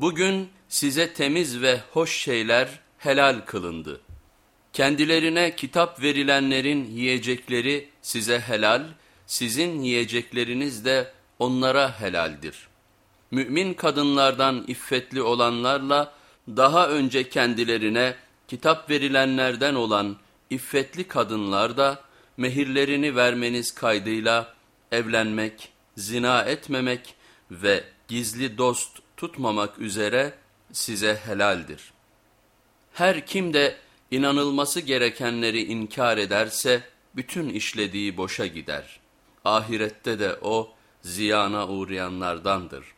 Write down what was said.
Bugün size temiz ve hoş şeyler helal kılındı. Kendilerine kitap verilenlerin yiyecekleri size helal, sizin yiyecekleriniz de onlara helaldir. Mümin kadınlardan iffetli olanlarla daha önce kendilerine kitap verilenlerden olan iffetli kadınlar da mehirlerini vermeniz kaydıyla evlenmek, zina etmemek ve gizli dost tutmamak üzere size helaldir. Her kim de inanılması gerekenleri inkar ederse bütün işlediği boşa gider. Ahirette de o ziyana uğrayanlardandır.